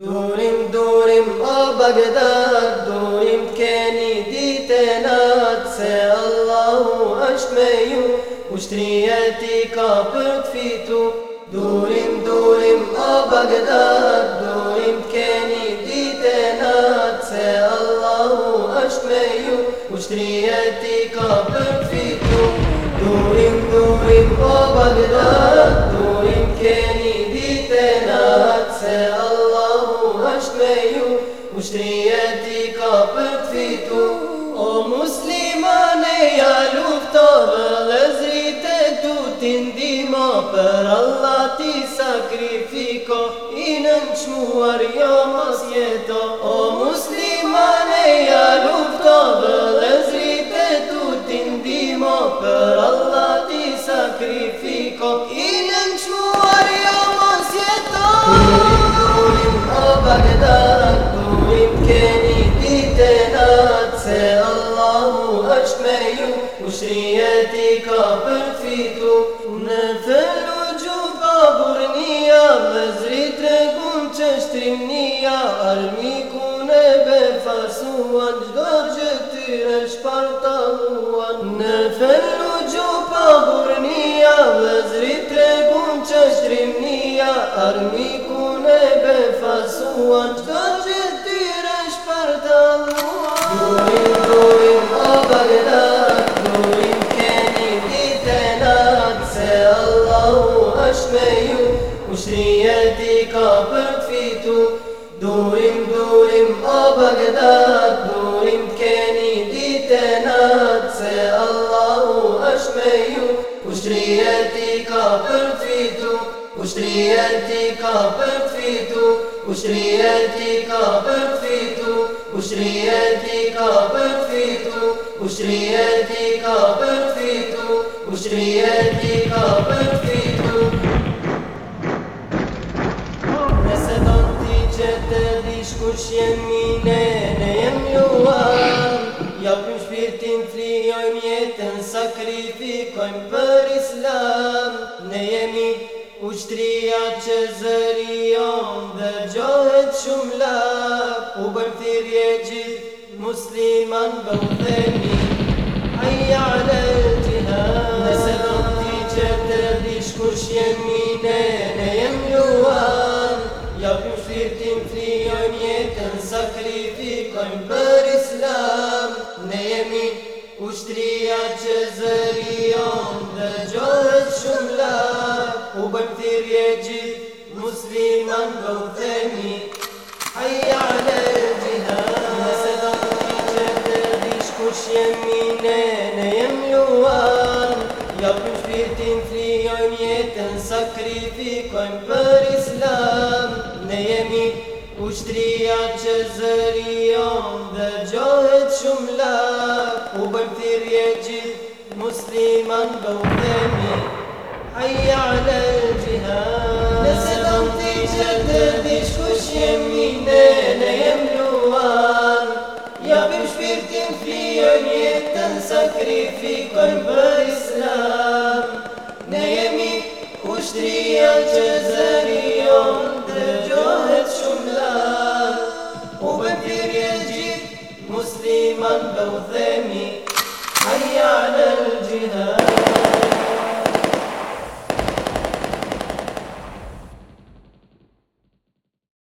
Durim, durim, o Bagdad, durim të keni ditë e natë, se Allahu ashtë me ju, u ti ka për të Durim, durim, o Bagdad, durim U shtë jeti ka për të fitu O muslimane ja lufto Dhe lezrite du t'indimo Për Allah ti sakrifiko I nënqmuar johas jeto O muslimane ja lufto Dhe lezrite du t'indimo Për Allah ti sakrifiko Shtrijeti ka përfitu Në të lëgju ka burnia dhe zri të që shtrimnia Armiku ne befasuan Gjdo gjë tyre shparta muan Në të lëgju ka burnia dhe zri të që shtrimnia Armiku ne befasuan Gjdo حشميو وشريتي كابرت فيتو دورم دورم أبغداد آه دورم كاني ديتنات سي الله أشميو وشرياتي كابرت فيتو وشرياتي كابرت فيتو وشرياتي كابرت فيتو وشرياتي كابرت فيتو وشرياتي كابرت فيتو وشريتي qëtë dish kush jem i ne, ne jem luar Ja për shpirtin të jetën, sakrifikojm për islam Ne jemi ushtria që zërion dhe gjohet shumë lak U bërë thirje gjithë musliman bërë themi Hajja lejë jetin flion jetën sakrifikon për islam Ne jemi ushtria që zërion dhe gjohet shumla U bëjmë thirje gjithë musliman do themi Aja le gjithan Nëse do të që të dish kush jemi ne Ne jemi luan Ja jo, për shpirtin flion për islam Në jemi u shtrija që zëri janë dhe gjohet shumë lakë U bërë të rjeqit, musliman bërë dhe me hajja në gjitha Nëse të më t'i qëllë dhe t'i shkush jemi dhe në jemi luar Ja për shpirtin për jetën sakrifikojnë